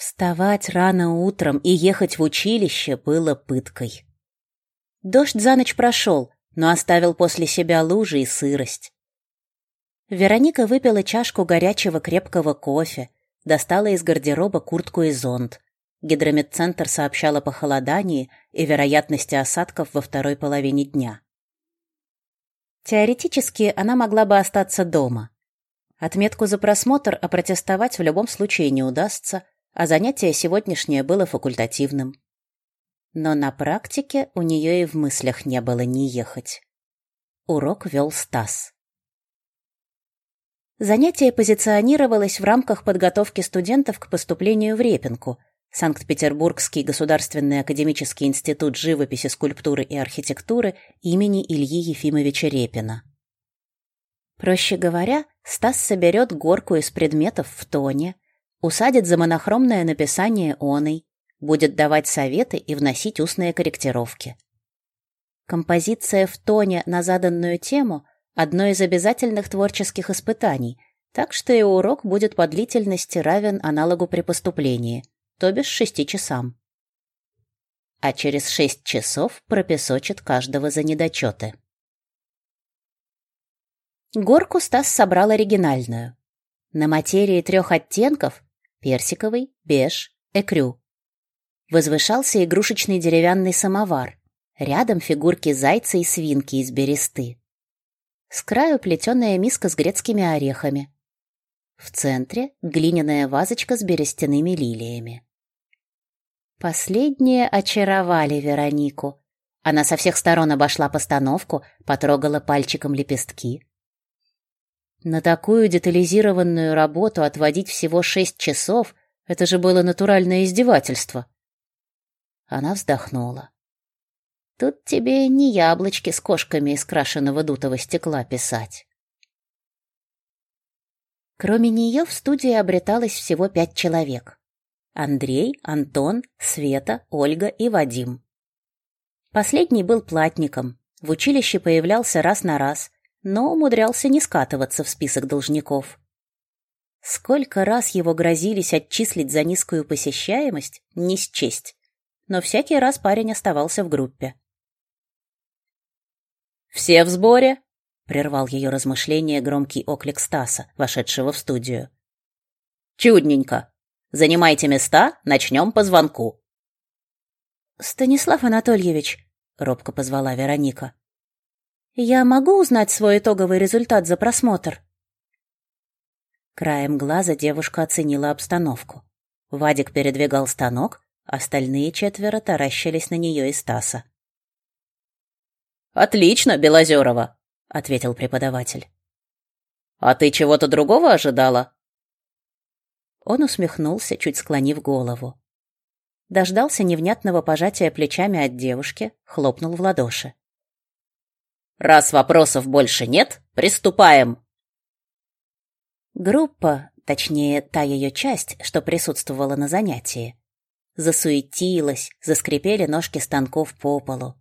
Вставать рано утром и ехать в училище было пыткой. Дождь за ночь прошел, но оставил после себя лужи и сырость. Вероника выпила чашку горячего крепкого кофе, достала из гардероба куртку и зонт. Гидрометцентр сообщал о похолодании и вероятности осадков во второй половине дня. Теоретически она могла бы остаться дома. Отметку за просмотр опротестовать в любом случае не удастся, а занятие сегодняшнее было факультативным. Но на практике у нее и в мыслях не было не ехать. Урок вел Стас. Занятие позиционировалось в рамках подготовки студентов к поступлению в Репинку, Санкт-Петербургский государственный академический институт живописи, скульптуры и архитектуры имени Ильи Ефимовича Репина. Проще говоря, Стас соберет горку из предметов в тоне, усадит за монохромное написание оной, будет давать советы и вносить устные корректировки. Композиция в тоне на заданную тему – одно из обязательных творческих испытаний, так что и урок будет по длительности равен аналогу при поступлении, то бишь шести часам. А через шесть часов пропесочит каждого за недочеты. Горку Стас собрал оригинальную. На материи трех оттенков – персиковый, беж, экрю. Возвышался игрушечный деревянный самовар. Рядом фигурки зайца и свинки из бересты. С краю плетеная миска с грецкими орехами. В центре глиняная вазочка с берестяными лилиями. Последние очаровали Веронику. Она со всех сторон обошла постановку, потрогала пальчиком лепестки. На такую детализированную работу отводить всего шесть часов — это же было натуральное издевательство. Она вздохнула. Тут тебе не яблочки с кошками из крашеного дутого стекла писать. Кроме нее в студии обреталось всего пять человек. Андрей, Антон, Света, Ольга и Вадим. Последний был платником, в училище появлялся раз на раз, но умудрялся не скатываться в список должников. Сколько раз его грозились отчислить за низкую посещаемость, не счесть но всякий раз парень оставался в группе. «Все в сборе?» — прервал ее размышление громкий оклик Стаса, вошедшего в студию. «Чудненько. Занимайте места, начнем по звонку». «Станислав Анатольевич», — робко позвала Вероника, — «я могу узнать свой итоговый результат за просмотр?» Краем глаза девушка оценила обстановку. Вадик передвигал станок, Остальные четверо таращились на нее и Стаса. «Отлично, Белозерова!» — ответил преподаватель. «А ты чего-то другого ожидала?» Он усмехнулся, чуть склонив голову. Дождался невнятного пожатия плечами от девушки, хлопнул в ладоши. «Раз вопросов больше нет, приступаем!» Группа, точнее, та ее часть, что присутствовала на занятии, засуетилась, заскрипели ножки станков по полу.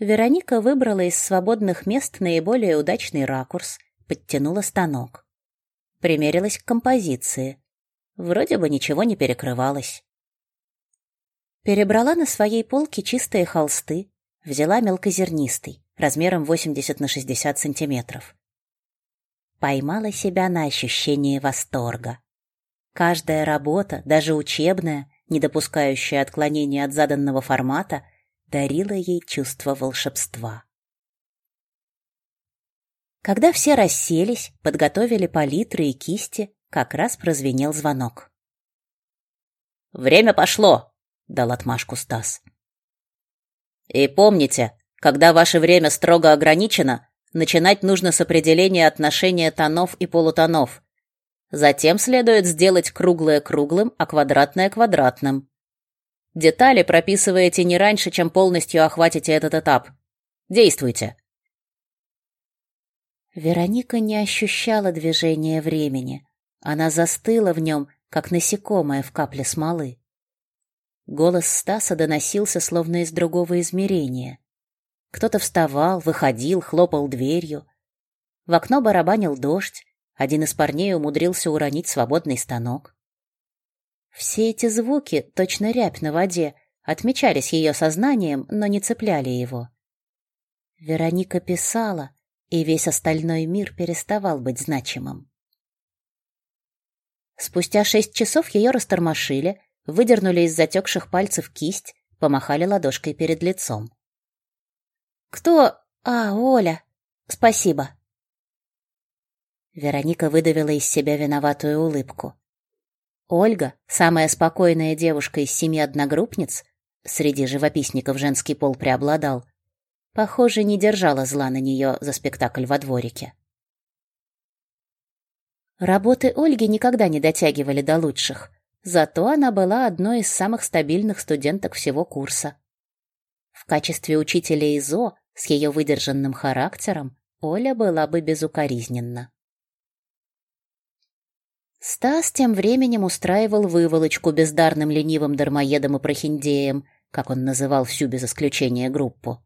Вероника выбрала из свободных мест наиболее удачный ракурс, подтянула станок. Примерилась к композиции. Вроде бы ничего не перекрывалось. Перебрала на своей полке чистые холсты, взяла мелкозернистый, размером 80 на 60 сантиметров. Поймала себя на ощущении восторга. Каждая работа, даже учебная, не допускающая отклонения от заданного формата, дарила ей чувство волшебства. Когда все расселись, подготовили палитры и кисти, как раз прозвенел звонок. «Время пошло!» — дал отмашку Стас. «И помните, когда ваше время строго ограничено, начинать нужно с определения отношения тонов и полутонов, Затем следует сделать круглое круглым, а квадратное квадратным. Детали прописываете не раньше, чем полностью охватите этот этап. Действуйте. Вероника не ощущала движения времени. Она застыла в нем, как насекомое в капле смолы. Голос Стаса доносился словно из другого измерения. Кто-то вставал, выходил, хлопал дверью. В окно барабанил дождь, один из парней умудрился уронить свободный станок. Все эти звуки, точно рябь на воде, отмечались ее сознанием, но не цепляли его. Вероника писала, и весь остальной мир переставал быть значимым. Спустя шесть часов ее растормошили, выдернули из затекших пальцев кисть, помахали ладошкой перед лицом. «Кто? А, Оля. Спасибо». Вероника выдавила из себя виноватую улыбку. Ольга, самая спокойная девушка из семи одногруппниц, среди живописников женский пол преобладал, похоже, не держала зла на нее за спектакль во дворике. Работы Ольги никогда не дотягивали до лучших, зато она была одной из самых стабильных студенток всего курса. В качестве учителя ИЗО с ее выдержанным характером Оля была бы безукоризненна. Стас тем временем устраивал выволочку бездарным ленивым дармоедам и прохиндеям, как он называл всю без исключения группу.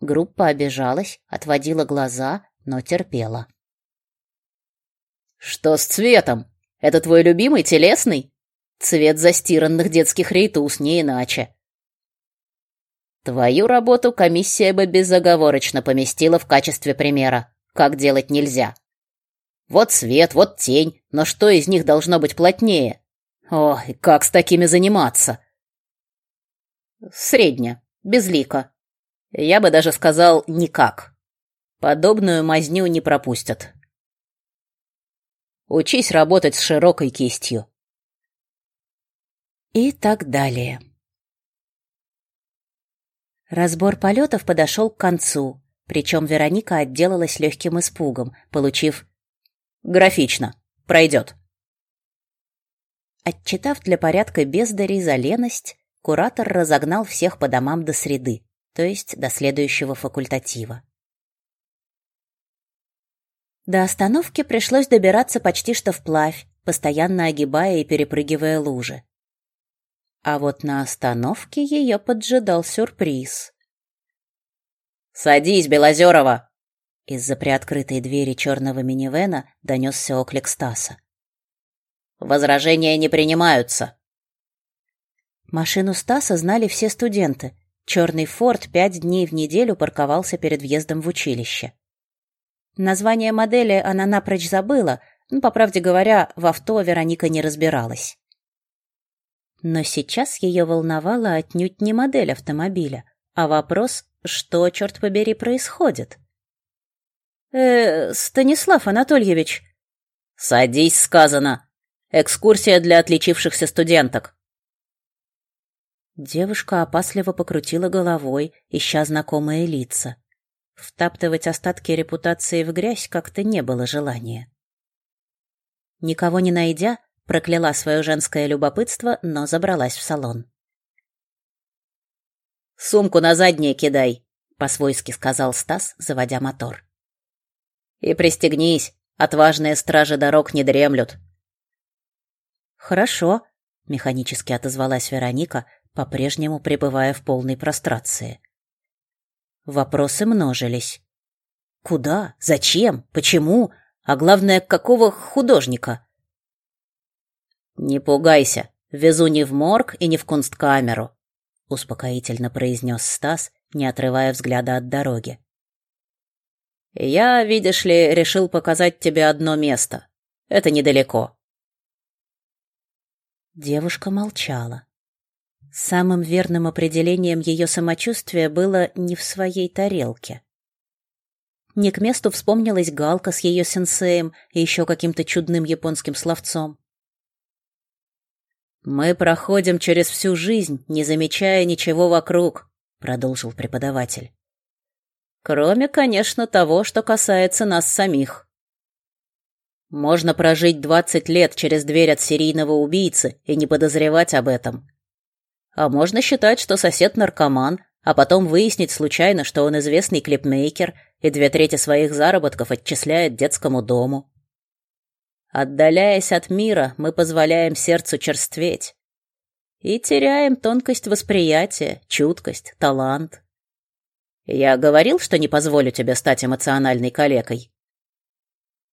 Группа обижалась, отводила глаза, но терпела. «Что с цветом? Это твой любимый телесный? Цвет застиранных детских рейтус, не иначе». «Твою работу комиссия бы безоговорочно поместила в качестве примера. Как делать нельзя», вот свет, вот тень, но что из них должно быть плотнее? Ой, как с такими заниматься? Средне, безлико. Я бы даже сказал, никак. Подобную мазню не пропустят. Учись работать с широкой кистью. И так далее. Разбор полетов подошел к концу, причем Вероника отделалась легким испугом, получив Графично. Пройдет. Отчитав для порядка бездарей за леность, куратор разогнал всех по домам до среды, то есть до следующего факультатива. До остановки пришлось добираться почти что вплавь, постоянно огибая и перепрыгивая лужи. А вот на остановке ее поджидал сюрприз. «Садись, Белозерова!» Из-за приоткрытой двери черного минивэна донесся оклик Стаса. «Возражения не принимаются!» Машину Стаса знали все студенты. Черный «Форд» пять дней в неделю парковался перед въездом в училище. Название модели она напрочь забыла, но, по правде говоря, в авто Вероника не разбиралась. Но сейчас ее волновала отнюдь не модель автомобиля, а вопрос, что, черт побери, происходит. «Э, Станислав Анатольевич». «Садись, сказано. Экскурсия для отличившихся студенток». Девушка опасливо покрутила головой, ища знакомые лица. Втаптывать остатки репутации в грязь как-то не было желания. Никого не найдя, прокляла свое женское любопытство, но забралась в салон. «Сумку на заднее кидай», — по-свойски сказал Стас, заводя мотор. И пристегнись, отважные стражи дорог не дремлют. Хорошо, механически отозвалась Вероника, по-прежнему пребывая в полной прострации. Вопросы множились. Куда? Зачем? Почему? А главное, какого художника? Не пугайся, везу не в морг и не в кунсткамеру, успокоительно произнес Стас, не отрывая взгляда от дороги. Я, видишь ли, решил показать тебе одно место. Это недалеко. Девушка молчала. Самым верным определением ее самочувствия было не в своей тарелке. Не к месту вспомнилась Галка с ее сенсеем и еще каким-то чудным японским словцом. «Мы проходим через всю жизнь, не замечая ничего вокруг», — продолжил преподаватель. Кроме, конечно, того, что касается нас самих. Можно прожить 20 лет через дверь от серийного убийцы и не подозревать об этом. А можно считать, что сосед наркоман, а потом выяснить случайно, что он известный клипмейкер и две трети своих заработков отчисляет детскому дому. Отдаляясь от мира, мы позволяем сердцу черстветь и теряем тонкость восприятия, чуткость, талант. Я говорил, что не позволю тебе стать эмоциональной калекой.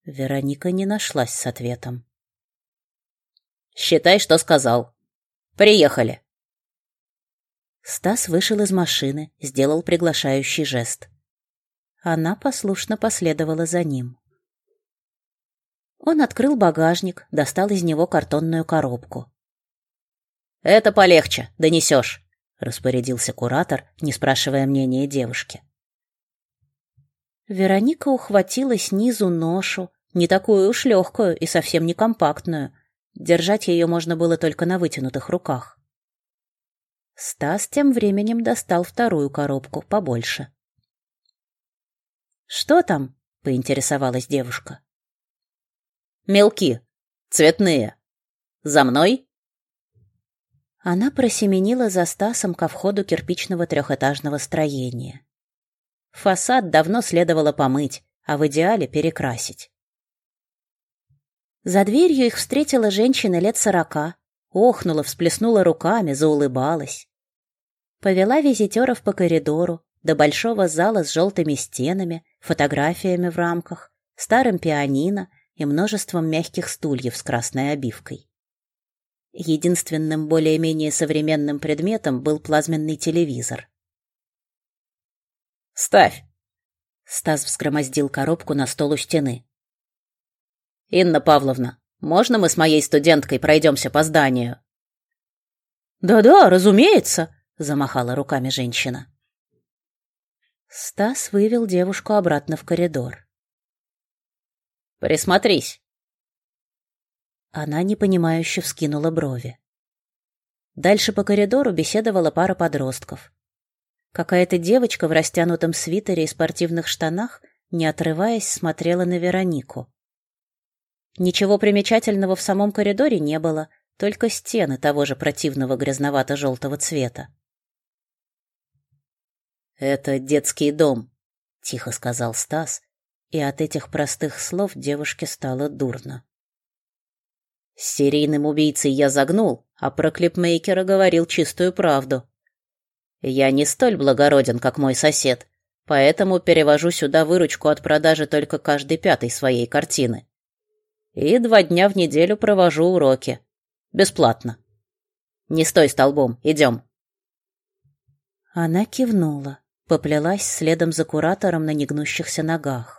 Вероника не нашлась с ответом. Считай, что сказал. Приехали. Стас вышел из машины, сделал приглашающий жест. Она послушно последовала за ним. Он открыл багажник, достал из него картонную коробку. «Это полегче, донесешь», — распорядился куратор, не спрашивая мнения девушки. Вероника ухватила снизу ношу, не такую уж легкую и совсем не компактную. Держать ее можно было только на вытянутых руках. Стас тем временем достал вторую коробку, побольше. «Что там?» — поинтересовалась девушка. «Мелки. Цветные. За мной?» Она просеменила за Стасом ко входу кирпичного трехэтажного строения. Фасад давно следовало помыть, а в идеале перекрасить. За дверью их встретила женщина лет сорока, охнула, всплеснула руками, заулыбалась. Повела визитеров по коридору до большого зала с желтыми стенами, фотографиями в рамках, старым пианино и множеством мягких стульев с красной обивкой. Единственным более-менее современным предметом был плазменный телевизор. «Ставь!» Стас взгромоздил коробку на стол у стены. «Инна Павловна, можно мы с моей студенткой пройдемся по зданию?» «Да-да, разумеется!» замахала руками женщина. Стас вывел девушку обратно в коридор. Присмотрись. Она непонимающе вскинула брови. Дальше по коридору беседовала пара подростков. Какая-то девочка в растянутом свитере и спортивных штанах, не отрываясь, смотрела на Веронику. Ничего примечательного в самом коридоре не было, только стены того же противного грязновато-желтого цвета. «Это детский дом», — тихо сказал Стас, и от этих простых слов девушке стало дурно. С серийным убийцей я загнул, а про клипмейкера говорил чистую правду. Я не столь благороден, как мой сосед, поэтому перевожу сюда выручку от продажи только каждой пятой своей картины. И два дня в неделю провожу уроки. Бесплатно. Не стой столбом, идем. Она кивнула поплелась следом за куратором на негнущихся ногах.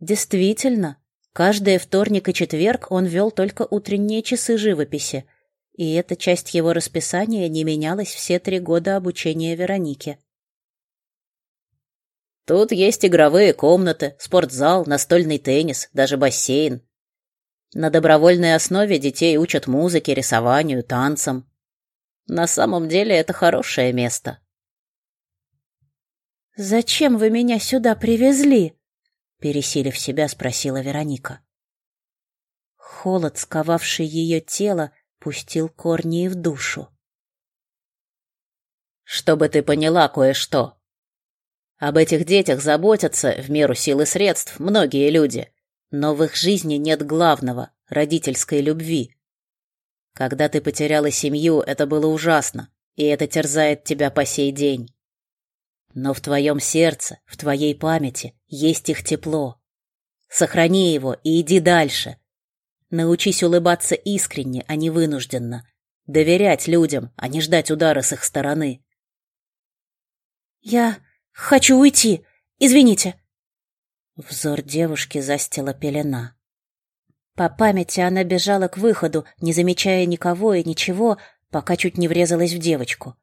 Действительно, каждый вторник и четверг он вел только утренние часы живописи, и эта часть его расписания не менялась все три года обучения Вероники. Тут есть игровые комнаты, спортзал, настольный теннис, даже бассейн. На добровольной основе детей учат музыке, рисованию, танцам. На самом деле это хорошее место. «Зачем вы меня сюда привезли?» Пересилив себя, спросила Вероника. Холод, сковавший ее тело, пустил корни и в душу. «Чтобы ты поняла кое-что. Об этих детях заботятся, в меру сил и средств, многие люди, но в их жизни нет главного — родительской любви. Когда ты потеряла семью, это было ужасно, и это терзает тебя по сей день. Но в твоем сердце, в твоей памяти есть их тепло. Сохрани его и иди дальше. Научись улыбаться искренне, а не вынужденно. Доверять людям, а не ждать удара с их стороны. «Я хочу уйти. Извините». Взор девушки застила пелена. По памяти она бежала к выходу, не замечая никого и ничего, пока чуть не врезалась в девочку.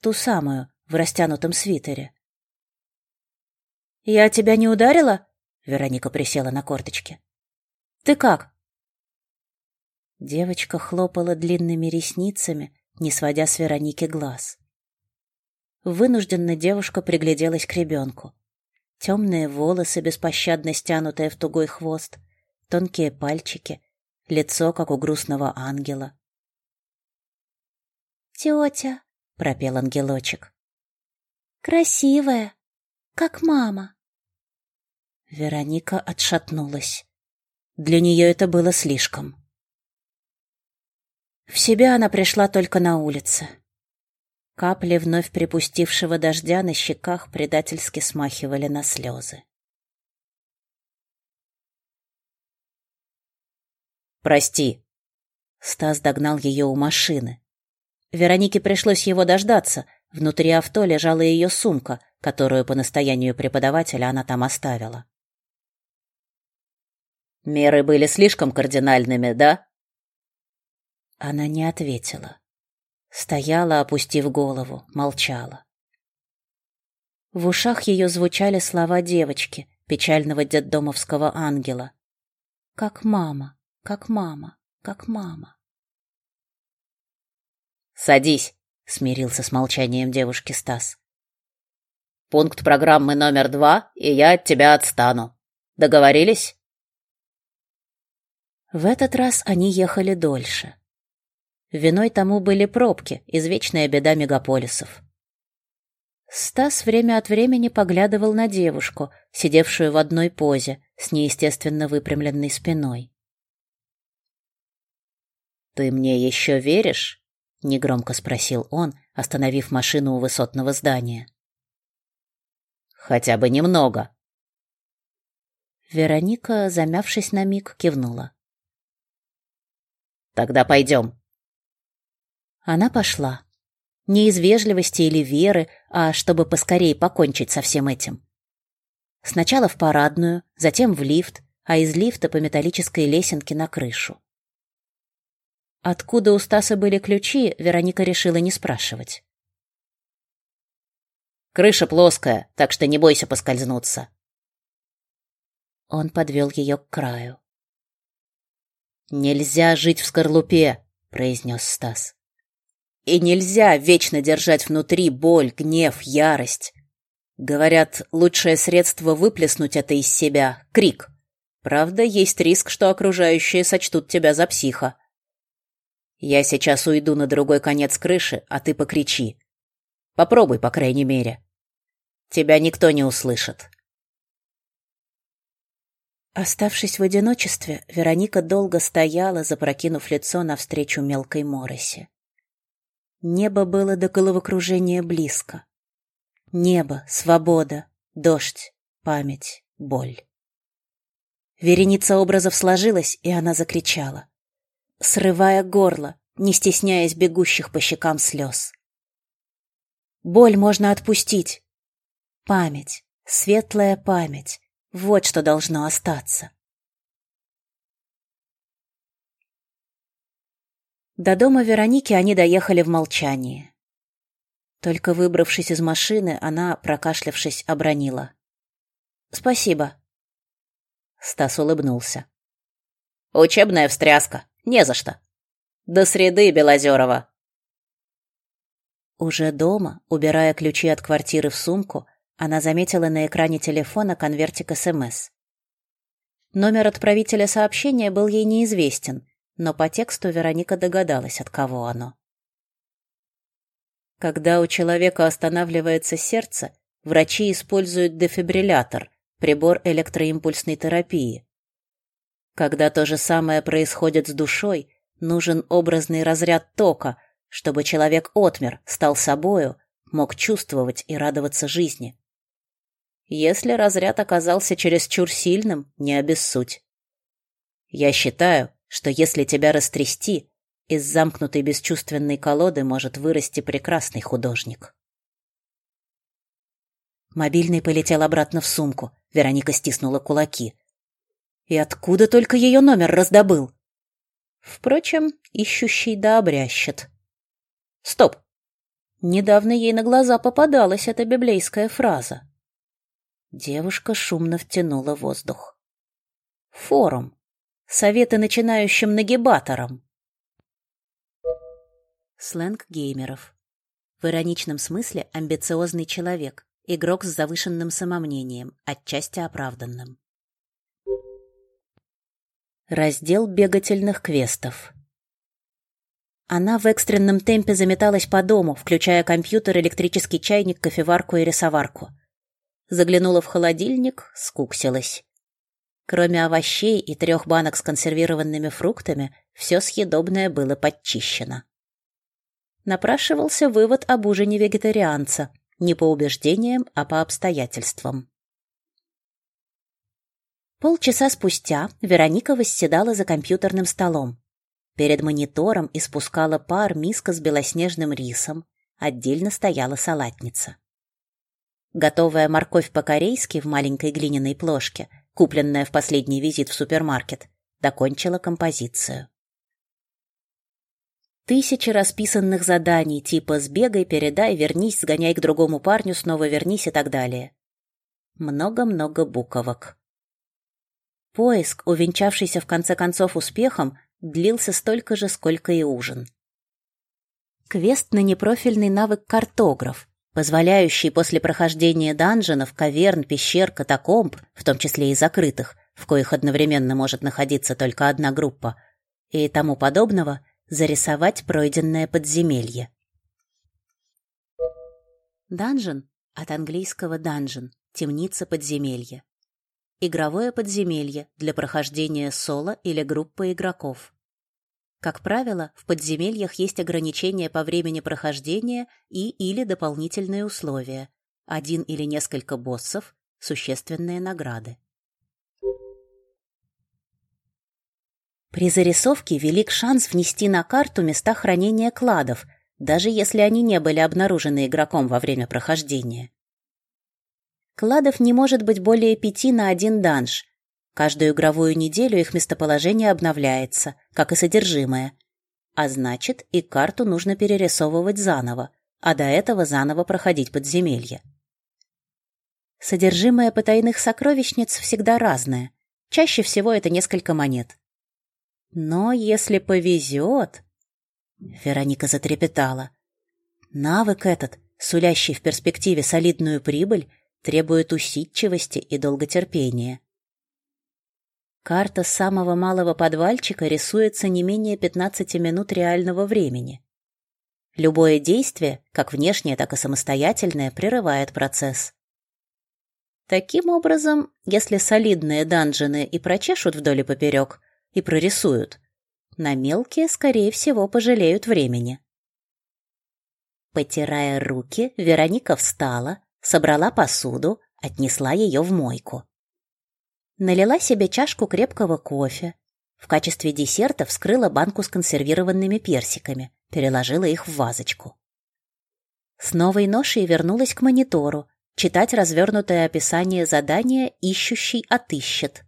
Ту самую, в растянутом свитере. «Я тебя не ударила?» Вероника присела на корточки. «Ты как?» Девочка хлопала длинными ресницами, не сводя с Вероники глаз. Вынужденно девушка пригляделась к ребенку. Темные волосы, беспощадно стянутые в тугой хвост, тонкие пальчики, лицо, как у грустного ангела. «Тетя», — пропел ангелочек, Красивая, как мама. Вероника отшатнулась. Для нее это было слишком. В себя она пришла только на улице. Капли вновь припустившего дождя на щеках предательски смахивали на слезы. «Прости». Стас догнал ее у машины. Веронике пришлось его дождаться. Внутри авто лежала ее сумка, которую по настоянию преподавателя она там оставила. «Меры были слишком кардинальными, да?» Она не ответила. Стояла, опустив голову, молчала. В ушах ее звучали слова девочки, печального детдомовского ангела. «Как мама, как мама, как мама». «Садись», — смирился с молчанием девушки Стас. «Пункт программы номер два, и я от тебя отстану. Договорились?» В этот раз они ехали дольше. Виной тому были пробки, извечная беда мегаполисов. Стас время от времени поглядывал на девушку, сидевшую в одной позе, с неестественно выпрямленной спиной. «Ты мне еще веришь?» — негромко спросил он, остановив машину у высотного здания. «Хотя бы немного». Вероника, замявшись на миг, кивнула. «Тогда пойдем», она пошла. Не из вежливости или веры, а чтобы поскорее покончить со всем этим. Сначала в парадную, затем в лифт, а из лифта по металлической лесенке на крышу. Откуда у Стаса были ключи, Вероника решила не спрашивать. «Крыша плоская, так что не бойся поскользнуться». Он подвел ее к краю. «Нельзя жить в скорлупе», — произнес Стас. И нельзя вечно держать внутри боль, гнев, ярость. Говорят, лучшее средство выплеснуть это из себя — крик. Правда, есть риск, что окружающие сочтут тебя за психа. Я сейчас уйду на другой конец крыши, а ты покричи. Попробуй, по крайней мере. Тебя никто не услышит. Оставшись в одиночестве, Вероника долго стояла, запрокинув лицо навстречу мелкой моросе. Небо было до головокружения близко. Небо, свобода, дождь, память, боль. Вереница образов сложилась, и она закричала, срывая горло, не стесняясь бегущих по щекам слез. Боль можно отпустить. Память, светлая память, вот что должно остаться. До дома Вероники они доехали в молчании. Только выбравшись из машины, она, прокашлявшись, обронила. «Спасибо». Стас улыбнулся. «Учебная встряска. Не за что. До среды, Белозерова». Уже дома, убирая ключи от квартиры в сумку, она заметила на экране телефона конвертик СМС. Номер отправителя сообщения был ей неизвестен, но по тексту Вероника догадалась, от кого оно. Когда у человека останавливается сердце, врачи используют дефибриллятор, прибор электроимпульсной терапии. Когда то же самое происходит с душой, нужен образный разряд тока, чтобы человек отмер, стал собою, мог чувствовать и радоваться жизни. Если разряд оказался чересчур сильным, не обессудь. Я считаю, что если тебя растрясти, из замкнутой бесчувственной колоды может вырасти прекрасный художник. Мобильный полетел обратно в сумку. Вероника стиснула кулаки. И откуда только ее номер раздобыл? Впрочем, ищущий да обрящет. Стоп! Недавно ей на глаза попадалась эта библейская фраза. Девушка шумно втянула воздух. Форум. Советы начинающим нагибаторам. Сленг геймеров. В ироничном смысле амбициозный человек, игрок с завышенным самомнением, отчасти оправданным. Раздел бегательных квестов. Она в экстренном темпе заметалась по дому, включая компьютер, электрический чайник, кофеварку и рисоварку. Заглянула в холодильник, скуксилась. Кроме овощей и трех банок с консервированными фруктами, все съедобное было подчищено. Напрашивался вывод об ужине вегетарианца, не по убеждениям, а по обстоятельствам. Полчаса спустя Вероника восседала за компьютерным столом. Перед монитором испускала пар миска с белоснежным рисом, отдельно стояла салатница. Готовая морковь по-корейски в маленькой глиняной плошке, купленная в последний визит в супермаркет, докончила композицию. Тысячи расписанных заданий типа «сбегай, передай, вернись, сгоняй к другому парню, снова вернись» и так далее. Много-много буковок. Поиск, увенчавшийся в конце концов успехом, длился столько же, сколько и ужин. Квест на непрофильный навык картограф, позволяющий после прохождения данженов, каверн, пещер, катакомб, в том числе и закрытых, в коих одновременно может находиться только одна группа, и тому подобного, зарисовать пройденное подземелье. Данжен от английского данжен темница подземелья. Игровое подземелье для прохождения соло или группы игроков. Как правило, в подземельях есть ограничения по времени прохождения и или дополнительные условия. Один или несколько боссов, существенные награды. При зарисовке велик шанс внести на карту места хранения кладов, даже если они не были обнаружены игроком во время прохождения. Кладов не может быть более пяти на один данж. Каждую игровую неделю их местоположение обновляется, как и содержимое. А значит, и карту нужно перерисовывать заново, а до этого заново проходить подземелье. Содержимое потайных сокровищниц всегда разное. Чаще всего это несколько монет. Но если повезет... Вероника затрепетала. Навык этот, сулящий в перспективе солидную прибыль, требует усидчивости и долготерпения. Карта самого малого подвальчика рисуется не менее 15 минут реального времени. Любое действие, как внешнее, так и самостоятельное, прерывает процесс. Таким образом, если солидные данжены и прочешут вдоль и поперек, и прорисуют. На мелкие, скорее всего, пожалеют времени. Потирая руки, Вероника встала, собрала посуду, отнесла ее в мойку. Налила себе чашку крепкого кофе. В качестве десерта вскрыла банку с консервированными персиками, переложила их в вазочку. С новой ношей вернулась к монитору, читать развернутое описание задания «Ищущий отыщет».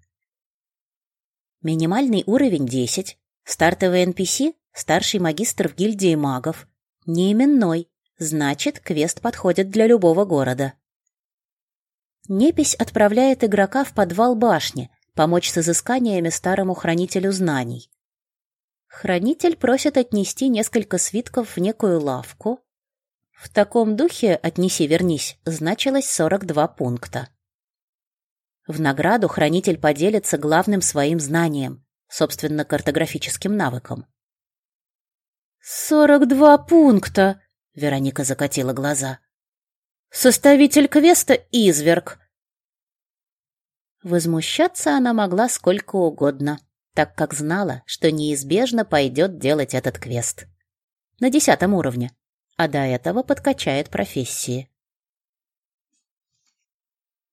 Минимальный уровень 10. Стартовый NPC – старший магистр в гильдии магов. Неименной, значит, квест подходит для любого города. Непись отправляет игрока в подвал башни, помочь с изысканиями старому хранителю знаний. Хранитель просит отнести несколько свитков в некую лавку. В таком духе «отнеси-вернись» значилось 42 пункта. В награду хранитель поделится главным своим знанием, собственно, картографическим навыком. «Сорок два пункта!» — Вероника закатила глаза. «Составитель квеста — изверг!» Возмущаться она могла сколько угодно, так как знала, что неизбежно пойдет делать этот квест. На десятом уровне, а до этого подкачает профессии.